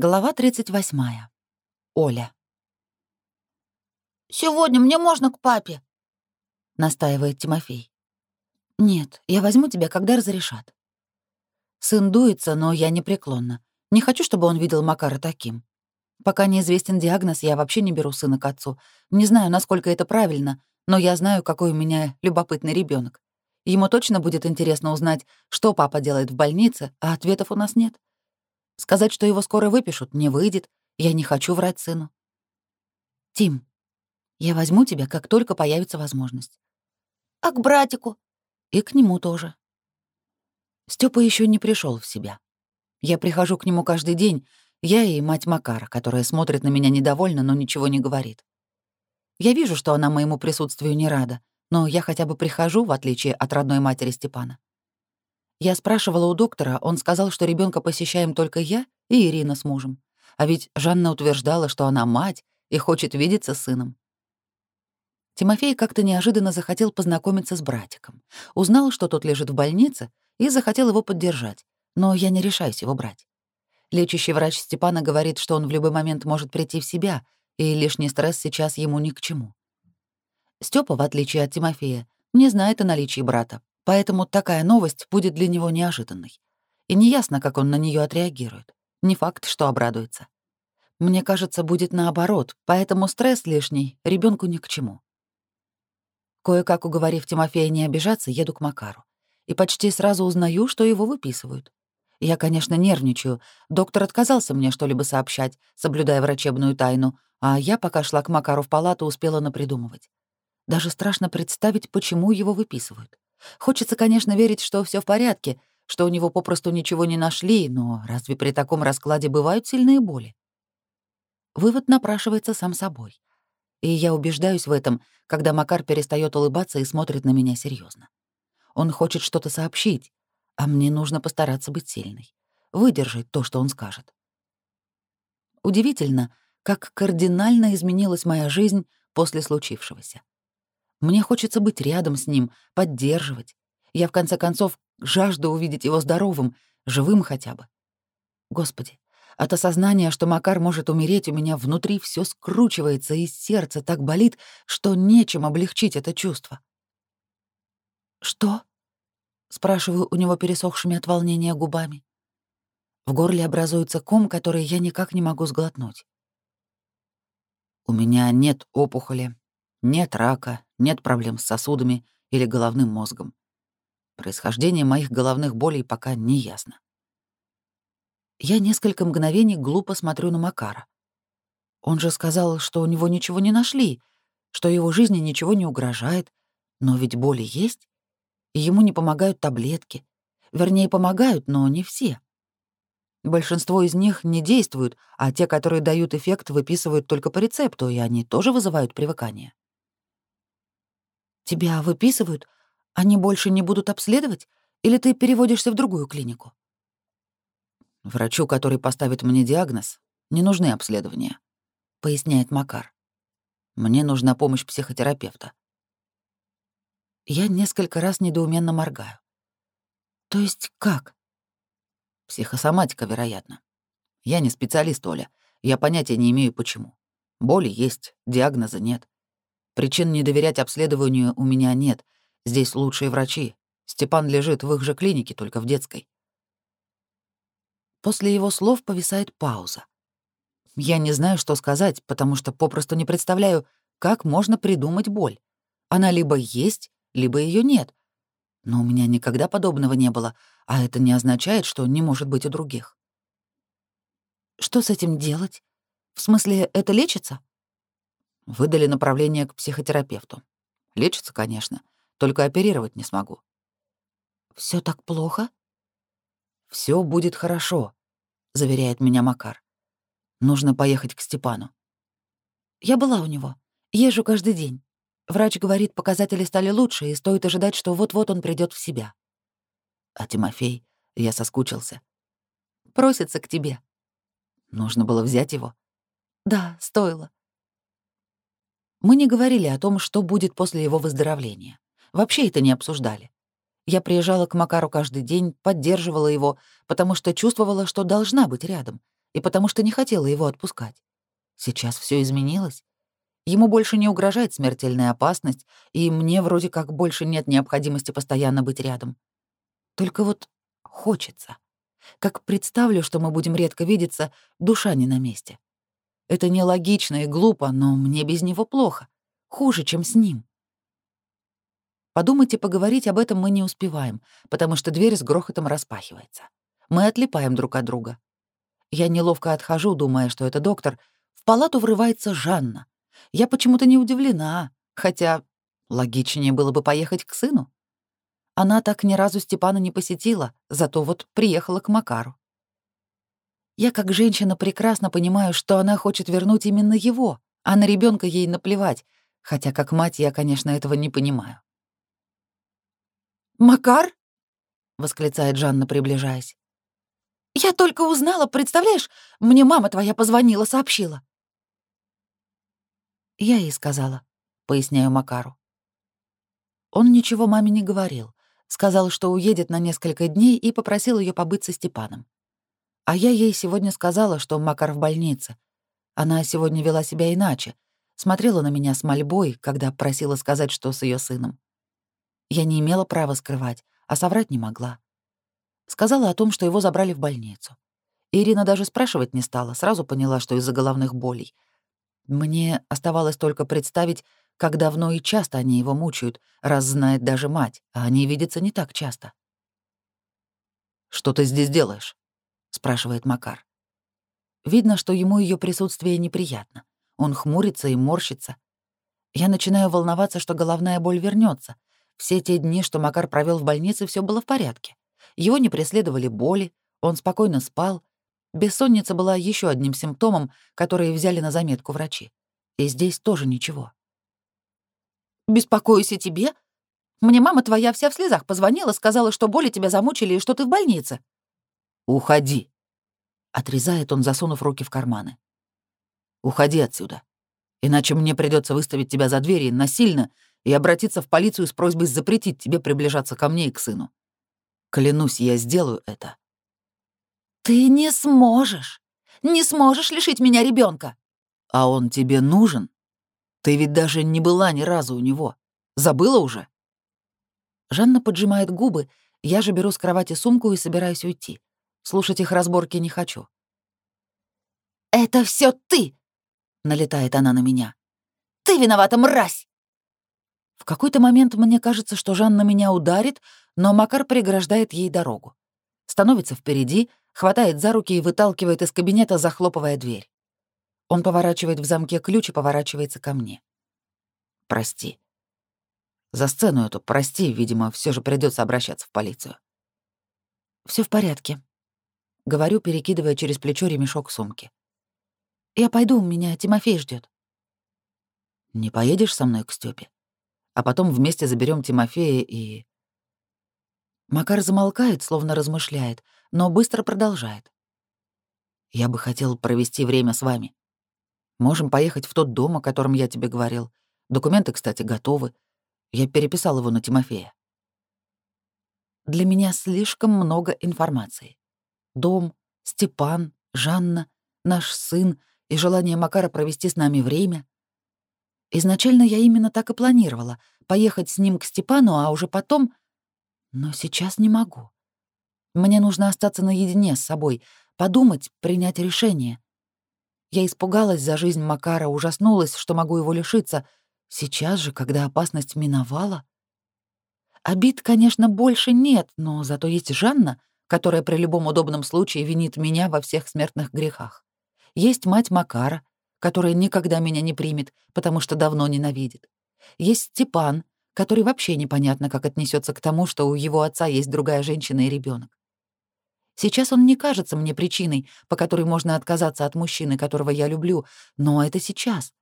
Глава 38. Оля. «Сегодня мне можно к папе?» — настаивает Тимофей. «Нет, я возьму тебя, когда разрешат». Сын дуется, но я непреклонна. Не хочу, чтобы он видел Макара таким. Пока неизвестен диагноз, я вообще не беру сына к отцу. Не знаю, насколько это правильно, но я знаю, какой у меня любопытный ребенок. Ему точно будет интересно узнать, что папа делает в больнице, а ответов у нас нет. Сказать, что его скоро выпишут, не выйдет. Я не хочу врать сыну. Тим, я возьму тебя, как только появится возможность. А к братику? И к нему тоже. Степа еще не пришел в себя. Я прихожу к нему каждый день, я и мать Макара, которая смотрит на меня недовольно, но ничего не говорит. Я вижу, что она моему присутствию не рада, но я хотя бы прихожу, в отличие от родной матери Степана. Я спрашивала у доктора, он сказал, что ребенка посещаем только я и Ирина с мужем. А ведь Жанна утверждала, что она мать и хочет видеться с сыном. Тимофей как-то неожиданно захотел познакомиться с братиком. Узнал, что тот лежит в больнице, и захотел его поддержать, но я не решаюсь его брать. Лечащий врач Степана говорит, что он в любой момент может прийти в себя, и лишний стресс сейчас ему ни к чему. Степа, в отличие от Тимофея, не знает о наличии брата, Поэтому такая новость будет для него неожиданной. И неясно, как он на нее отреагирует. Не факт, что обрадуется. Мне кажется, будет наоборот, поэтому стресс лишний ребенку ни к чему. Кое-как уговорив Тимофея не обижаться, еду к Макару. И почти сразу узнаю, что его выписывают. Я, конечно, нервничаю. Доктор отказался мне что-либо сообщать, соблюдая врачебную тайну, а я, пока шла к Макару в палату, успела напридумывать. Даже страшно представить, почему его выписывают. Хочется, конечно, верить, что все в порядке, что у него попросту ничего не нашли, но разве при таком раскладе бывают сильные боли? Вывод напрашивается сам собой. И я убеждаюсь в этом, когда Макар перестает улыбаться и смотрит на меня серьезно. Он хочет что-то сообщить, а мне нужно постараться быть сильной, выдержать то, что он скажет. Удивительно, как кардинально изменилась моя жизнь после случившегося. Мне хочется быть рядом с ним, поддерживать. Я, в конце концов, жажду увидеть его здоровым, живым хотя бы. Господи, от осознания, что Макар может умереть, у меня внутри все скручивается, и сердце так болит, что нечем облегчить это чувство. «Что?» — спрашиваю у него пересохшими от волнения губами. В горле образуется ком, который я никак не могу сглотнуть. «У меня нет опухоли, нет рака, нет проблем с сосудами или головным мозгом. Происхождение моих головных болей пока не ясно. Я несколько мгновений глупо смотрю на Макара. Он же сказал, что у него ничего не нашли, что его жизни ничего не угрожает, но ведь боли есть, и ему не помогают таблетки. Вернее, помогают, но не все. Большинство из них не действуют, а те, которые дают эффект, выписывают только по рецепту, и они тоже вызывают привыкание. Тебя выписывают? Они больше не будут обследовать? Или ты переводишься в другую клинику? Врачу, который поставит мне диагноз, не нужны обследования, поясняет Макар. Мне нужна помощь психотерапевта. Я несколько раз недоуменно моргаю. То есть как? Психосоматика, вероятно. Я не специалист, Оля. Я понятия не имею, почему. Боли есть, диагноза нет. Причин не доверять обследованию у меня нет. Здесь лучшие врачи. Степан лежит в их же клинике, только в детской. После его слов повисает пауза. Я не знаю, что сказать, потому что попросту не представляю, как можно придумать боль. Она либо есть, либо ее нет. Но у меня никогда подобного не было, а это не означает, что не может быть у других. Что с этим делать? В смысле, это лечится? Выдали направление к психотерапевту. Лечится, конечно, только оперировать не смогу. Все так плохо? Все будет хорошо, заверяет меня Макар. Нужно поехать к Степану. Я была у него. Езжу каждый день. Врач говорит, показатели стали лучше, и стоит ожидать, что вот-вот он придет в себя. А Тимофей, я соскучился. Просится к тебе. Нужно было взять его. Да, стоило. Мы не говорили о том, что будет после его выздоровления. Вообще это не обсуждали. Я приезжала к Макару каждый день, поддерживала его, потому что чувствовала, что должна быть рядом, и потому что не хотела его отпускать. Сейчас все изменилось. Ему больше не угрожает смертельная опасность, и мне вроде как больше нет необходимости постоянно быть рядом. Только вот хочется. Как представлю, что мы будем редко видеться, душа не на месте. Это нелогично и глупо, но мне без него плохо. Хуже, чем с ним. Подумать и поговорить об этом мы не успеваем, потому что дверь с грохотом распахивается. Мы отлипаем друг от друга. Я неловко отхожу, думая, что это доктор. В палату врывается Жанна. Я почему-то не удивлена, хотя логичнее было бы поехать к сыну. Она так ни разу Степана не посетила, зато вот приехала к Макару. Я как женщина прекрасно понимаю, что она хочет вернуть именно его, а на ребенка ей наплевать, хотя как мать я, конечно, этого не понимаю. «Макар?» — восклицает Жанна, приближаясь. «Я только узнала, представляешь? Мне мама твоя позвонила, сообщила». «Я ей сказала», — поясняю Макару. Он ничего маме не говорил, сказал, что уедет на несколько дней и попросил ее побыть со Степаном. А я ей сегодня сказала, что Макар в больнице. Она сегодня вела себя иначе, смотрела на меня с мольбой, когда просила сказать, что с ее сыном. Я не имела права скрывать, а соврать не могла. Сказала о том, что его забрали в больницу. Ирина даже спрашивать не стала, сразу поняла, что из-за головных болей. Мне оставалось только представить, как давно и часто они его мучают, раз знает даже мать, а они видятся не так часто. «Что ты здесь делаешь?» — спрашивает Макар. Видно, что ему ее присутствие неприятно. Он хмурится и морщится. Я начинаю волноваться, что головная боль вернется. Все те дни, что Макар провел в больнице, все было в порядке. Его не преследовали боли, он спокойно спал. Бессонница была еще одним симптомом, который взяли на заметку врачи. И здесь тоже ничего. «Беспокоюсь о тебе. Мне мама твоя вся в слезах позвонила, сказала, что боли тебя замучили и что ты в больнице», «Уходи!» — отрезает он, засунув руки в карманы. «Уходи отсюда, иначе мне придется выставить тебя за двери насильно и обратиться в полицию с просьбой запретить тебе приближаться ко мне и к сыну. Клянусь, я сделаю это». «Ты не сможешь! Не сможешь лишить меня ребенка. «А он тебе нужен? Ты ведь даже не была ни разу у него. Забыла уже?» Жанна поджимает губы, я же беру с кровати сумку и собираюсь уйти. Слушать их разборки не хочу. «Это все ты!» — налетает она на меня. «Ты виновата, мразь!» В какой-то момент мне кажется, что Жанна меня ударит, но Макар преграждает ей дорогу. Становится впереди, хватает за руки и выталкивает из кабинета, захлопывая дверь. Он поворачивает в замке ключ и поворачивается ко мне. «Прости. За сцену эту прости, видимо, все же придется обращаться в полицию». Все в порядке», Говорю, перекидывая через плечо ремешок сумки. «Я пойду, меня Тимофей ждет. «Не поедешь со мной к Стёпе? А потом вместе заберем Тимофея и...» Макар замолкает, словно размышляет, но быстро продолжает. «Я бы хотел провести время с вами. Можем поехать в тот дом, о котором я тебе говорил. Документы, кстати, готовы. Я переписал его на Тимофея. Для меня слишком много информации дом, Степан, Жанна, наш сын и желание Макара провести с нами время. Изначально я именно так и планировала — поехать с ним к Степану, а уже потом... Но сейчас не могу. Мне нужно остаться наедине с собой, подумать, принять решение. Я испугалась за жизнь Макара, ужаснулась, что могу его лишиться. Сейчас же, когда опасность миновала... Обид, конечно, больше нет, но зато есть Жанна, которая при любом удобном случае винит меня во всех смертных грехах. Есть мать Макара, которая никогда меня не примет, потому что давно ненавидит. Есть Степан, который вообще непонятно, как отнесется к тому, что у его отца есть другая женщина и ребенок. Сейчас он не кажется мне причиной, по которой можно отказаться от мужчины, которого я люблю, но это сейчас.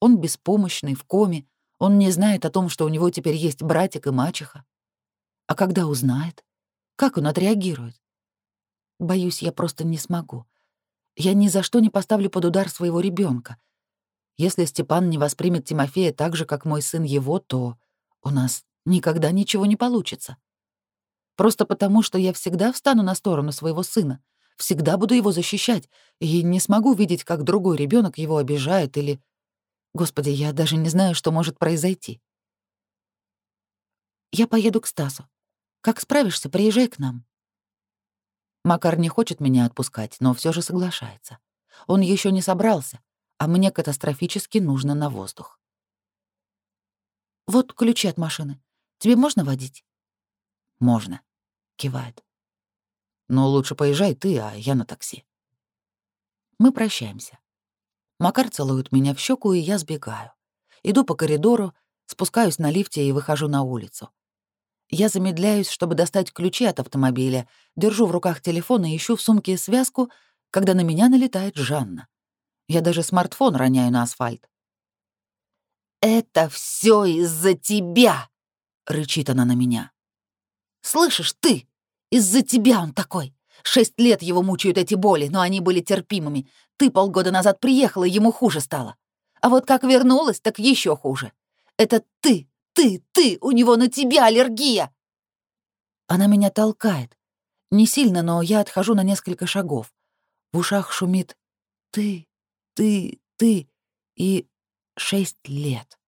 Он беспомощный, в коме, он не знает о том, что у него теперь есть братик и мачеха. А когда узнает? Как он отреагирует? Боюсь, я просто не смогу. Я ни за что не поставлю под удар своего ребенка. Если Степан не воспримет Тимофея так же, как мой сын его, то у нас никогда ничего не получится. Просто потому, что я всегда встану на сторону своего сына, всегда буду его защищать и не смогу видеть, как другой ребенок его обижает или... Господи, я даже не знаю, что может произойти. Я поеду к Стасу. Как справишься, приезжай к нам. Макар не хочет меня отпускать, но все же соглашается. Он еще не собрался, а мне катастрофически нужно на воздух. «Вот ключи от машины. Тебе можно водить?» «Можно», — кивает. «Но лучше поезжай ты, а я на такси». Мы прощаемся. Макар целует меня в щеку, и я сбегаю. Иду по коридору, спускаюсь на лифте и выхожу на улицу. Я замедляюсь, чтобы достать ключи от автомобиля, держу в руках телефон и ищу в сумке связку, когда на меня налетает Жанна. Я даже смартфон роняю на асфальт. «Это все из-за тебя!» — рычит она на меня. «Слышишь, ты? Из-за тебя он такой. Шесть лет его мучают эти боли, но они были терпимыми. Ты полгода назад приехала, ему хуже стало. А вот как вернулась, так еще хуже. Это ты ты, ты, у него на тебя аллергия!» Она меня толкает. Не сильно, но я отхожу на несколько шагов. В ушах шумит «ты, ты, ты» и шесть лет.